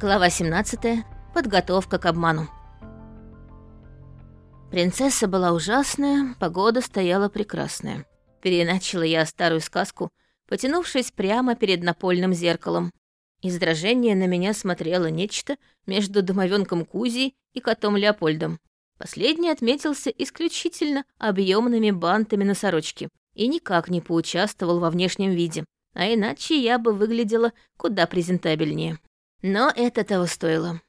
Глава 17. Подготовка к обману. Принцесса была ужасная, погода стояла прекрасная. Переначала я старую сказку, потянувшись прямо перед напольным зеркалом. Из дрожения на меня смотрело нечто между домовенком Кузей и котом Леопольдом. Последний отметился исключительно объемными бантами на сорочке и никак не поучаствовал во внешнем виде, а иначе я бы выглядела куда презентабельнее. Но это того стоило.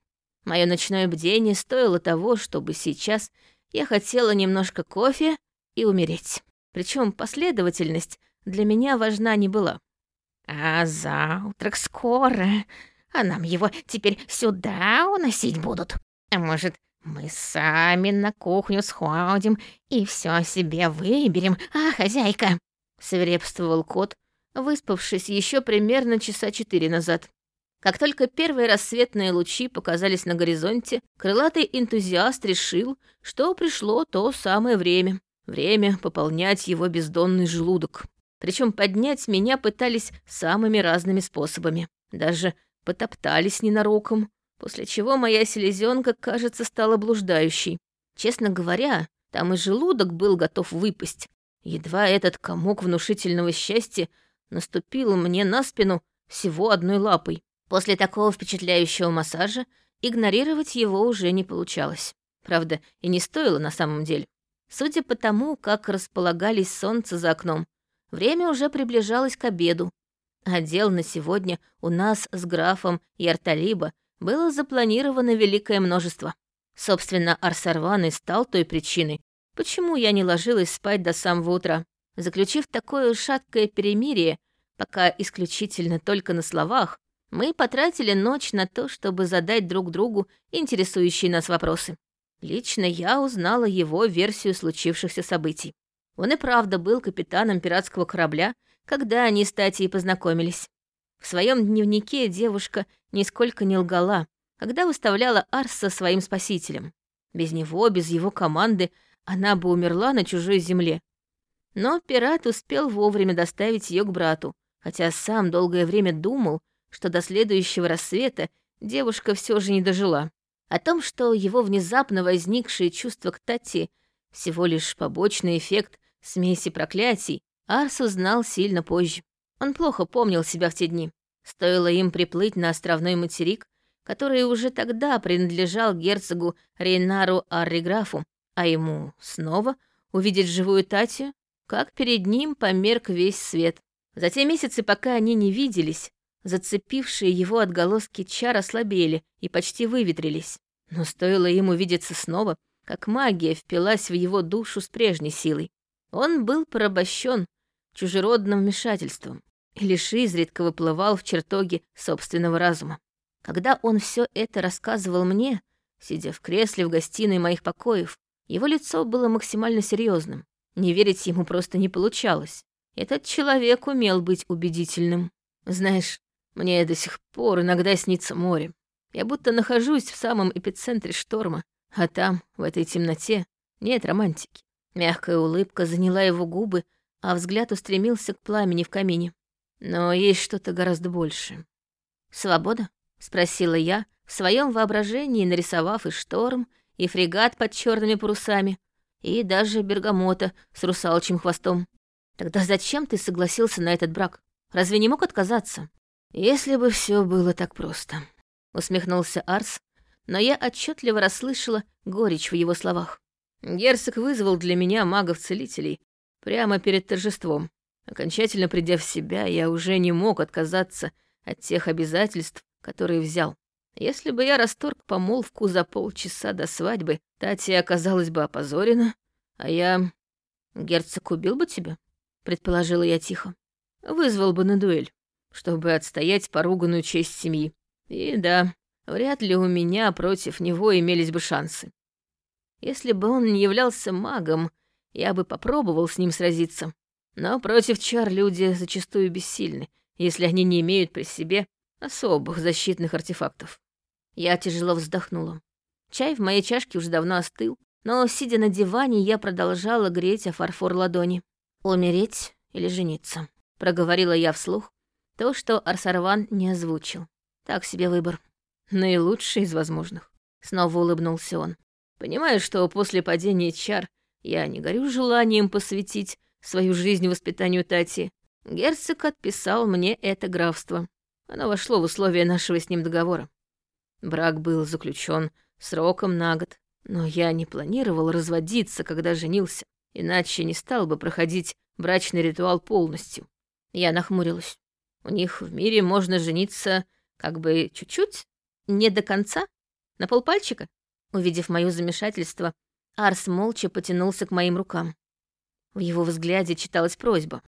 Мое ночное бдение стоило того, чтобы сейчас я хотела немножко кофе и умереть. Причем последовательность для меня важна не была. «А завтрак скоро, а нам его теперь сюда уносить будут. А может, мы сами на кухню сходим и все себе выберем, а, хозяйка?» — свирепствовал кот, выспавшись еще примерно часа четыре назад. Как только первые рассветные лучи показались на горизонте, крылатый энтузиаст решил, что пришло то самое время. Время пополнять его бездонный желудок. Причем поднять меня пытались самыми разными способами. Даже потоптались ненароком, после чего моя селезенка, кажется, стала блуждающей. Честно говоря, там и желудок был готов выпасть. Едва этот комок внушительного счастья наступил мне на спину всего одной лапой. После такого впечатляющего массажа игнорировать его уже не получалось. Правда, и не стоило на самом деле. Судя по тому, как располагались солнце за окном, время уже приближалось к обеду, а дел на сегодня у нас с графом Ярталиба было запланировано великое множество. Собственно, Арсарван и стал той причиной, почему я не ложилась спать до самого утра. Заключив такое шаткое перемирие, пока исключительно только на словах, мы потратили ночь на то, чтобы задать друг другу интересующие нас вопросы. Лично я узнала его версию случившихся событий. Он и правда был капитаном пиратского корабля, когда они с Татей познакомились. В своем дневнике девушка нисколько не лгала, когда выставляла Арса своим спасителем. Без него, без его команды, она бы умерла на чужой земле. Но пират успел вовремя доставить ее к брату, хотя сам долгое время думал, что до следующего рассвета девушка все же не дожила. О том, что его внезапно возникшее чувство к Тати всего лишь побочный эффект смеси проклятий, Арс узнал сильно позже. Он плохо помнил себя в те дни. Стоило им приплыть на островной материк, который уже тогда принадлежал герцогу Рейнару Арриграфу, а ему снова увидеть живую Татью, как перед ним померк весь свет. За те месяцы, пока они не виделись, Зацепившие его отголоски чар ослабели и почти выветрились. Но стоило ему увидеться снова, как магия впилась в его душу с прежней силой. Он был порабощен чужеродным вмешательством и лишь изредка выплывал в чертоге собственного разума. Когда он все это рассказывал мне, сидя в кресле в гостиной моих покоев, его лицо было максимально серьезным. Не верить ему просто не получалось. Этот человек умел быть убедительным. Знаешь, мне до сих пор иногда снится море. Я будто нахожусь в самом эпицентре шторма, а там, в этой темноте, нет романтики. Мягкая улыбка заняла его губы, а взгляд устремился к пламени в камине. Но есть что-то гораздо большее. «Свобода?» — спросила я, в своем воображении нарисовав и шторм, и фрегат под черными парусами, и даже бергамота с русалочьим хвостом. «Тогда зачем ты согласился на этот брак? Разве не мог отказаться?» «Если бы все было так просто», — усмехнулся Арс, но я отчетливо расслышала горечь в его словах. Герцог вызвал для меня магов-целителей прямо перед торжеством. Окончательно придя в себя, я уже не мог отказаться от тех обязательств, которые взял. Если бы я расторг помолвку за полчаса до свадьбы, Татья оказалась бы опозорена, а я... Герцог убил бы тебя, предположила я тихо. Вызвал бы на дуэль чтобы отстоять поруганную честь семьи. И да, вряд ли у меня против него имелись бы шансы. Если бы он не являлся магом, я бы попробовал с ним сразиться. Но против чар люди зачастую бессильны, если они не имеют при себе особых защитных артефактов. Я тяжело вздохнула. Чай в моей чашке уже давно остыл, но, сидя на диване, я продолжала греть о фарфор ладони. «Умереть или жениться?» — проговорила я вслух, то, что Арсарван не озвучил. Так себе выбор. Наилучший из возможных. Снова улыбнулся он. Понимаю, что после падения чар я не горю желанием посвятить свою жизнь воспитанию Тати. Герцог отписал мне это графство. Оно вошло в условия нашего с ним договора. Брак был заключен сроком на год, но я не планировал разводиться, когда женился, иначе не стал бы проходить брачный ритуал полностью. Я нахмурилась. У них в мире можно жениться как бы чуть-чуть, не до конца, на полпальчика. Увидев моё замешательство, Арс молча потянулся к моим рукам. В его взгляде читалась просьба.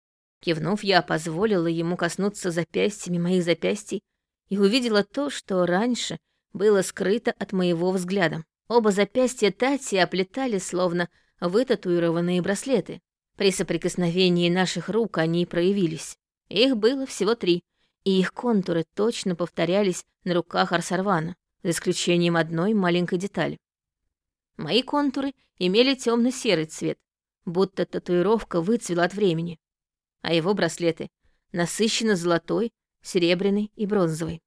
Кивнув, я позволила ему коснуться запястьями моих запястий и увидела то, что раньше было скрыто от моего взгляда. Оба запястья Тати оплетали словно вытатуированные браслеты. При соприкосновении наших рук они проявились. Их было всего три, и их контуры точно повторялись на руках Арсарвана, за исключением одной маленькой детали. Мои контуры имели темно серый цвет, будто татуировка выцвела от времени, а его браслеты — насыщенно золотой, серебряный и бронзовый.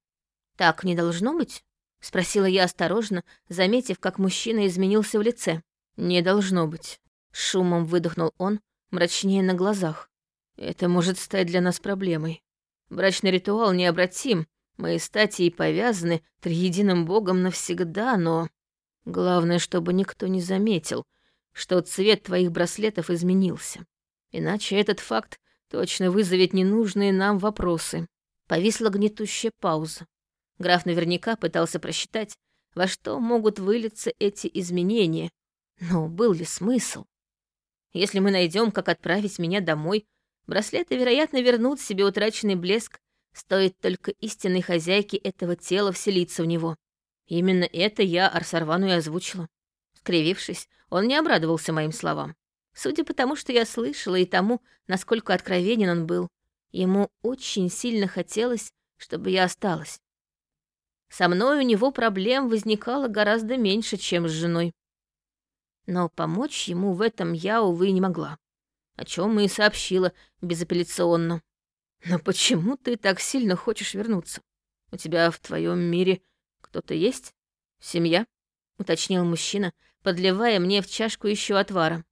«Так не должно быть?» — спросила я осторожно, заметив, как мужчина изменился в лице. «Не должно быть», — шумом выдохнул он, мрачнее на глазах. «Это может стать для нас проблемой. Брачный ритуал необратим, мы стати и повязаны триединым богом навсегда, но... Главное, чтобы никто не заметил, что цвет твоих браслетов изменился. Иначе этот факт точно вызовет ненужные нам вопросы. Повисла гнетущая пауза. Граф наверняка пытался просчитать, во что могут вылиться эти изменения. Но был ли смысл? Если мы найдем, как отправить меня домой, браслеты, вероятно, вернут себе утраченный блеск, стоит только истинной хозяйке этого тела вселиться в него. Именно это я Арсарвану и озвучила. Скривившись, он не обрадовался моим словам. Судя по тому, что я слышала, и тому, насколько откровенен он был, ему очень сильно хотелось, чтобы я осталась. Со мной у него проблем возникало гораздо меньше, чем с женой. Но помочь ему в этом я, увы, не могла, о чем и сообщила безапелляционно. «Но почему ты так сильно хочешь вернуться? У тебя в твоем мире кто-то есть? Семья?» — уточнил мужчина, подливая мне в чашку еще отвара.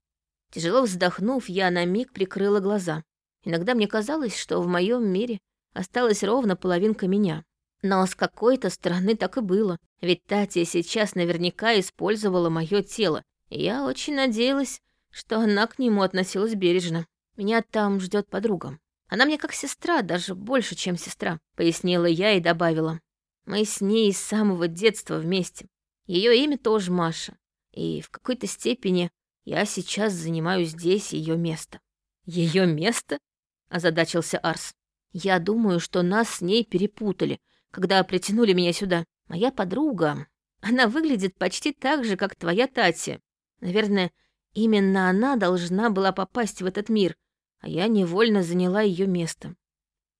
Тяжело вздохнув, я на миг прикрыла глаза. Иногда мне казалось, что в моем мире осталась ровно половинка меня. Но с какой-то стороны так и было, ведь Татья сейчас наверняка использовала мое тело, и я очень надеялась, что она к нему относилась бережно. Меня там ждет подруга. Она мне как сестра, даже больше, чем сестра», — пояснила я и добавила. «Мы с ней с самого детства вместе. Ее имя тоже Маша, и в какой-то степени я сейчас занимаю здесь ее место». Ее место?» — озадачился Арс. «Я думаю, что нас с ней перепутали, когда притянули меня сюда. Моя подруга, она выглядит почти так же, как твоя Тати. Наверное, именно она должна была попасть в этот мир, а я невольно заняла ее место.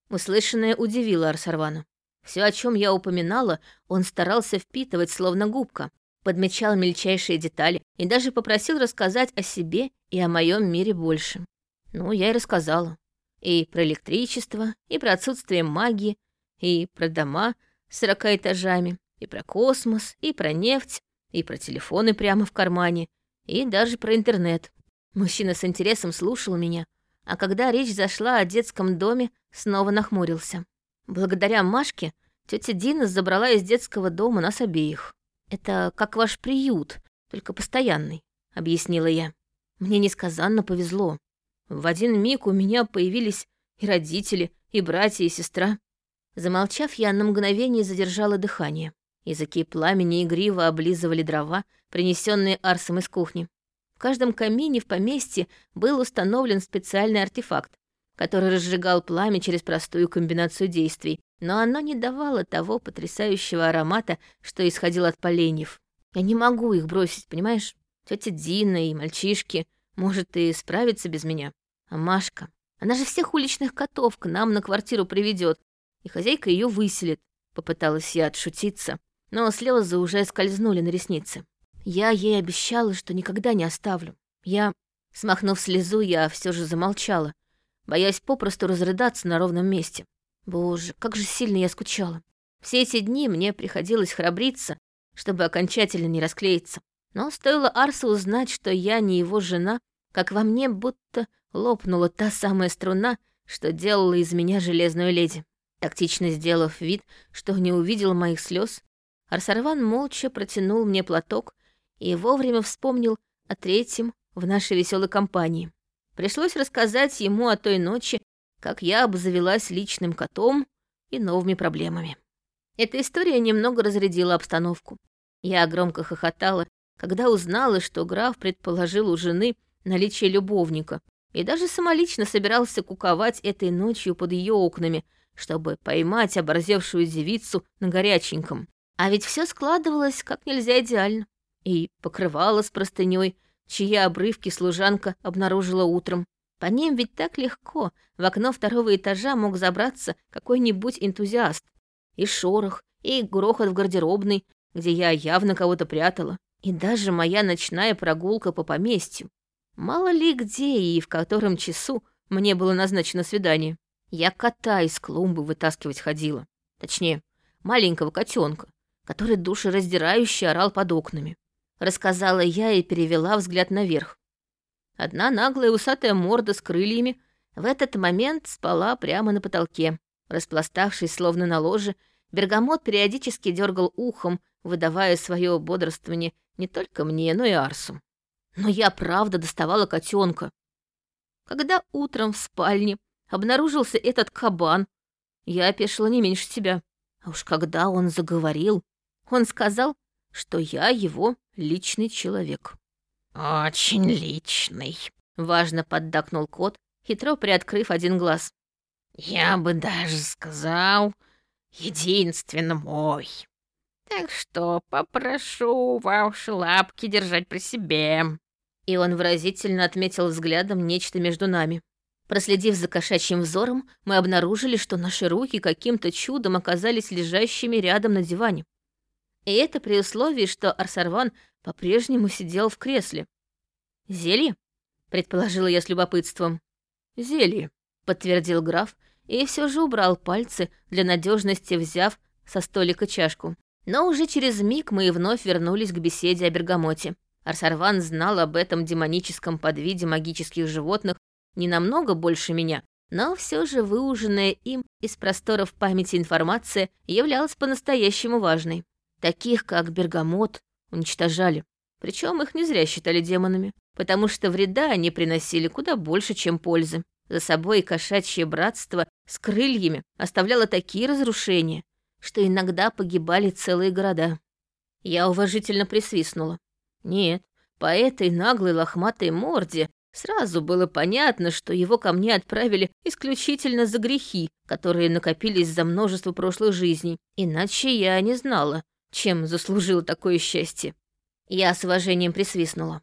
Услышанное удивило Арсарвана. Все, о чем я упоминала, он старался впитывать словно губка, подмечал мельчайшие детали и даже попросил рассказать о себе и о моем мире больше. Ну, я и рассказала. И про электричество, и про отсутствие магии, и про дома с сорока этажами, и про космос, и про нефть, и про телефоны прямо в кармане, и даже про интернет. Мужчина с интересом слушал меня, а когда речь зашла о детском доме, снова нахмурился. Благодаря Машке тетя Дина забрала из детского дома нас обеих. «Это как ваш приют, только постоянный», — объяснила я. «Мне несказанно повезло. В один миг у меня появились и родители, и братья, и сестра». Замолчав, я на мгновение задержала дыхание. Языки пламени игриво облизывали дрова, принесенные Арсом из кухни. В каждом камине в поместье был установлен специальный артефакт, который разжигал пламя через простую комбинацию действий, но оно не давало того потрясающего аромата, что исходил от поленьев. Я не могу их бросить, понимаешь? Тетя Дина и мальчишки, может, и справиться без меня. А Машка, она же всех уличных котов к нам на квартиру приведет, и хозяйка ее выселит. Попыталась я отшутиться, но слезы уже скользнули на ресницы. Я ей обещала, что никогда не оставлю. Я, смахнув слезу, я все же замолчала, боясь попросту разрыдаться на ровном месте. Боже, как же сильно я скучала. Все эти дни мне приходилось храбриться, чтобы окончательно не расклеиться. Но стоило Арсу узнать, что я не его жена, как во мне будто лопнула та самая струна, что делала из меня железную леди. Тактично сделав вид, что не увидел моих слез, Арсарван молча протянул мне платок и вовремя вспомнил о третьем в нашей веселой компании. Пришлось рассказать ему о той ночи, как я обзавелась личным котом и новыми проблемами. Эта история немного разрядила обстановку. Я громко хохотала, когда узнала, что граф предположил у жены наличие любовника и даже самолично собирался куковать этой ночью под ее окнами, чтобы поймать оборзевшую девицу на горяченьком. А ведь все складывалось как нельзя идеально. И покрывало с простыней, чьи обрывки служанка обнаружила утром. По ним ведь так легко в окно второго этажа мог забраться какой-нибудь энтузиаст. И шорох, и грохот в гардеробной, где я явно кого-то прятала. И даже моя ночная прогулка по поместью. Мало ли где и в котором часу мне было назначено свидание. Я кота из клумбы вытаскивать ходила. Точнее, маленького котенка, который душераздирающе орал под окнами. Рассказала я и перевела взгляд наверх. Одна наглая усатая морда с крыльями в этот момент спала прямо на потолке. Распластавшись словно на ложе, бергамот периодически дергал ухом, выдавая свое бодрствование не только мне, но и Арсу. Но я правда доставала котенка. Когда утром в спальне обнаружился этот кабан, я опешила не меньше себя. А уж когда он заговорил, он сказал, что я его личный человек. «Очень личный», — важно поддакнул кот, хитро приоткрыв один глаз. «Я бы даже сказал, единственно мой. Так что попрошу ваши лапки держать при себе». И он выразительно отметил взглядом нечто между нами. Проследив за кошачьим взором, мы обнаружили, что наши руки каким-то чудом оказались лежащими рядом на диване. И это при условии, что Арсарван по-прежнему сидел в кресле. «Зелье?» — предположила я с любопытством. «Зелье», — подтвердил граф, и все же убрал пальцы, для надежности взяв со столика чашку. Но уже через миг мы вновь вернулись к беседе о бергамоте. Арсарван знал об этом демоническом подвиде магических животных не намного больше меня, но все же выуженная им из просторов памяти информация являлась по-настоящему важной. Таких, как бергамот, уничтожали. Причем их не зря считали демонами, потому что вреда они приносили куда больше, чем пользы. За собой кошачье братство с крыльями оставляло такие разрушения, что иногда погибали целые города. Я уважительно присвистнула. Нет, по этой наглой лохматой морде сразу было понятно, что его ко мне отправили исключительно за грехи, которые накопились за множество прошлых жизней. Иначе я не знала, чем заслужил такое счастье. Я с уважением присвистнула.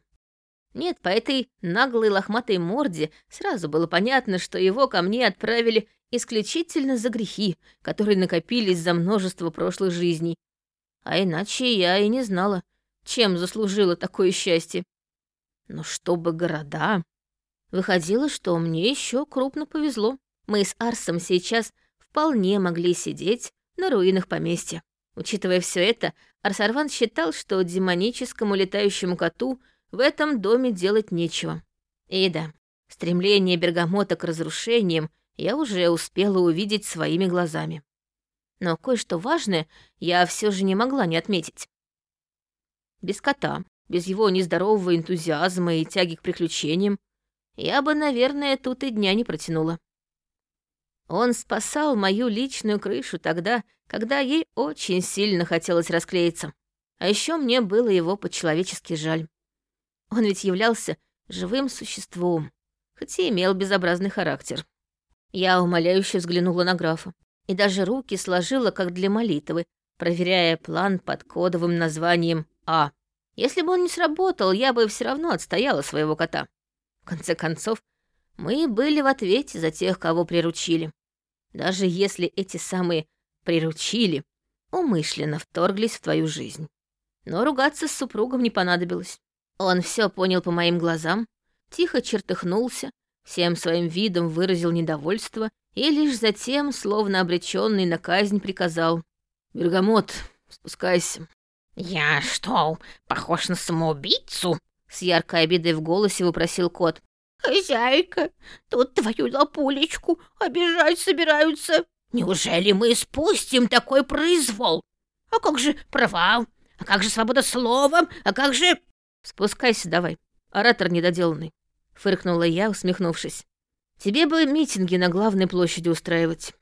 Нет, по этой наглой лохматой морде сразу было понятно, что его ко мне отправили исключительно за грехи, которые накопились за множество прошлых жизней. А иначе я и не знала, чем заслужила такое счастье. Но чтобы города... Выходило, что мне еще крупно повезло. Мы с Арсом сейчас вполне могли сидеть на руинах поместья. Учитывая все это, Арсарван считал, что демоническому летающему коту в этом доме делать нечего. И да, стремление Бергамота к разрушениям я уже успела увидеть своими глазами. Но кое-что важное я все же не могла не отметить. Без кота, без его нездорового энтузиазма и тяги к приключениям, я бы, наверное, тут и дня не протянула. Он спасал мою личную крышу тогда, когда ей очень сильно хотелось расклеиться. А еще мне было его по-человечески жаль. Он ведь являлся живым существом, хоть и имел безобразный характер. Я умоляюще взглянула на графа и даже руки сложила, как для молитвы, проверяя план под кодовым названием А. Если бы он не сработал, я бы все равно отстояла своего кота. В конце концов, мы были в ответе за тех, кого приручили. Даже если эти самые приручили, умышленно вторглись в твою жизнь. Но ругаться с супругом не понадобилось. Он все понял по моим глазам, тихо чертыхнулся, всем своим видом выразил недовольство и лишь затем, словно обреченный на казнь, приказал Бергамот, спускайся. «Я что, похож на самоубийцу?» С яркой обидой в голосе вопросил кот. «Хозяйка, тут твою лапулечку обижать собираются. Неужели мы спустим такой произвол? А как же права? А как же свобода слова? А как же...» «Спускайся давай, оратор недоделанный», — фыркнула я, усмехнувшись. «Тебе бы митинги на главной площади устраивать,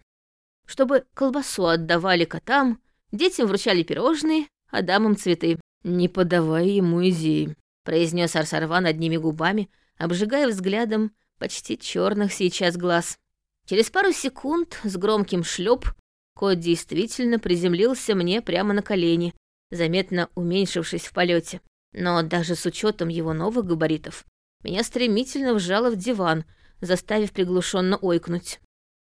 чтобы колбасу отдавали котам, детям вручали пирожные, а дамам цветы. Не подавай ему идеи», — произнес Арсарван одними губами, обжигая взглядом почти черных сейчас глаз. Через пару секунд с громким шлеп кот действительно приземлился мне прямо на колени, заметно уменьшившись в полете. Но даже с учетом его новых габаритов, меня стремительно вжало в диван, заставив приглушенно ойкнуть.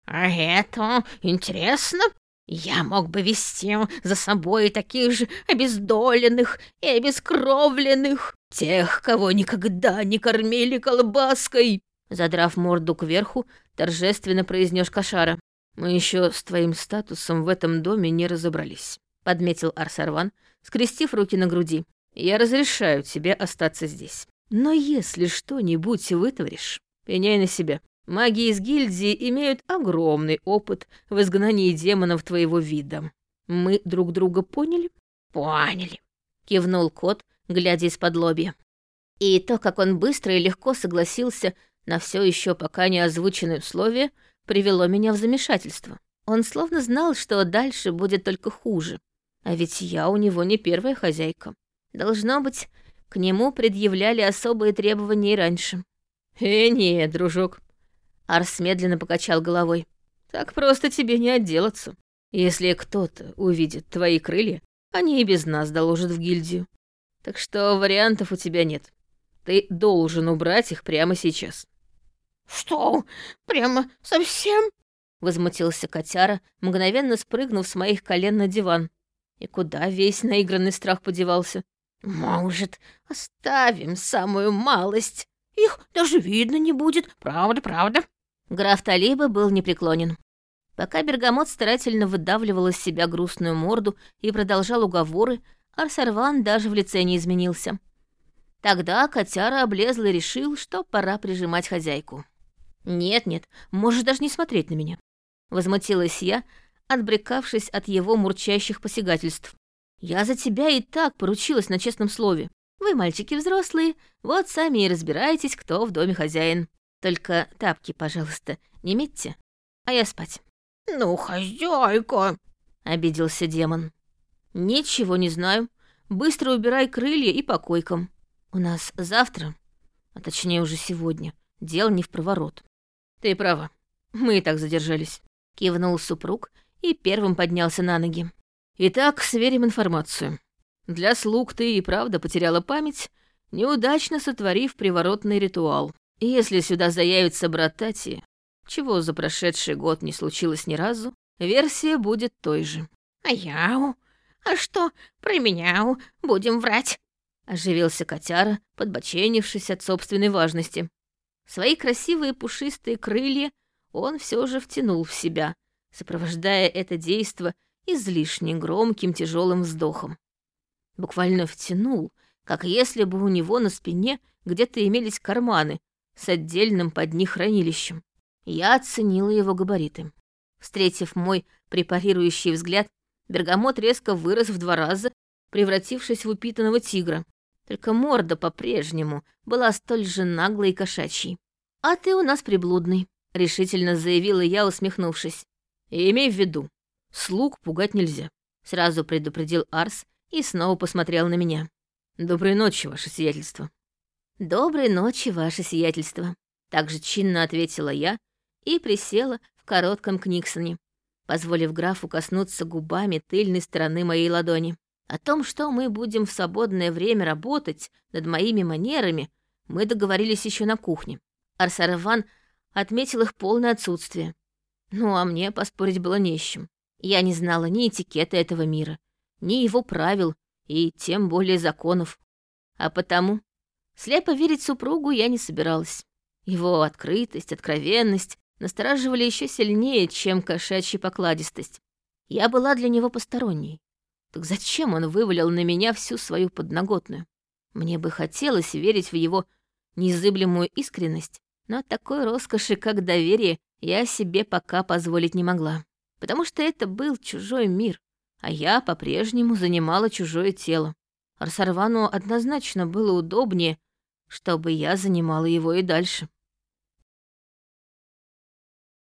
«А это интересно. Я мог бы вести за собой таких же обездоленных и обескровленных, тех, кого никогда не кормили колбаской!» Задрав морду кверху, торжественно произнес Кошара. «Мы еще с твоим статусом в этом доме не разобрались», — подметил Арсарван, скрестив руки на груди. «Я разрешаю тебе остаться здесь. Но если что-нибудь вытворишь, пеняй на себя. Маги из гильдии имеют огромный опыт в изгнании демонов твоего вида. Мы друг друга поняли?» «Поняли», — кивнул кот, глядя из-под лобья. И то, как он быстро и легко согласился на все еще пока не озвученное условие, привело меня в замешательство. Он словно знал, что дальше будет только хуже. А ведь я у него не первая хозяйка. Должно быть, к нему предъявляли особые требования и раньше. «Э, не, дружок». Арс медленно покачал головой. «Так просто тебе не отделаться. Если кто-то увидит твои крылья, они и без нас доложат в гильдию. Так что вариантов у тебя нет. Ты должен убрать их прямо сейчас». «Что? Прямо совсем?» — возмутился котяра, мгновенно спрыгнув с моих колен на диван. И куда весь наигранный страх подевался? «Может, оставим самую малость? Их даже видно не будет, правда, правда?» Граф Талиба был непреклонен. Пока Бергамот старательно выдавливал из себя грустную морду и продолжал уговоры, Арсарван даже в лице не изменился. Тогда котяра облезл и решил, что пора прижимать хозяйку. «Нет-нет, можешь даже не смотреть на меня», — возмутилась я, отбрекавшись от его мурчащих посягательств. «Я за тебя и так поручилась на честном слове. Вы, мальчики взрослые, вот сами и разбирайтесь, кто в доме хозяин. Только тапки, пожалуйста, не метьте, а я спать». «Ну, хозяйка!» — обиделся демон. «Ничего не знаю. Быстро убирай крылья и по койкам. У нас завтра, а точнее уже сегодня, дело не в проворот». «Ты права. Мы и так задержались», — кивнул супруг и первым поднялся на ноги. «Итак, сверим информацию. Для слуг ты и правда потеряла память, неудачно сотворив приворотный ритуал. Если сюда заявится брат Тати, чего за прошедший год не случилось ни разу, версия будет той же». «А яу? А что, про меня будем врать?» Оживился котяра, подбоченившись от собственной важности. Свои красивые пушистые крылья он все же втянул в себя, сопровождая это действо излишне громким тяжелым вздохом. Буквально втянул, как если бы у него на спине где-то имелись карманы с отдельным под них хранилищем. Я оценила его габариты. Встретив мой препарирующий взгляд, бергамот резко вырос в два раза, превратившись в упитанного тигра. Только морда по-прежнему была столь же наглой и кошачьей. «А ты у нас приблудный», — решительно заявила я, усмехнувшись. «Имей в виду, слуг пугать нельзя», — сразу предупредил Арс и снова посмотрел на меня. «Доброй ночи, ваше сиятельство». «Доброй ночи, ваше сиятельство», — также чинно ответила я и присела в коротком книгсоне, позволив графу коснуться губами тыльной стороны моей ладони. О том, что мы будем в свободное время работать над моими манерами, мы договорились еще на кухне. Арсараван отметил их полное отсутствие. Ну, а мне поспорить было не с чем. Я не знала ни этикета этого мира, ни его правил, и тем более законов. А потому слепо верить супругу я не собиралась. Его открытость, откровенность настораживали еще сильнее, чем кошачья покладистость. Я была для него посторонней. Так зачем он вывалил на меня всю свою подноготную? Мне бы хотелось верить в его незыблемую искренность, но такой роскоши, как доверие, я себе пока позволить не могла. Потому что это был чужой мир, а я по-прежнему занимала чужое тело. Арсарвану однозначно было удобнее, чтобы я занимала его и дальше.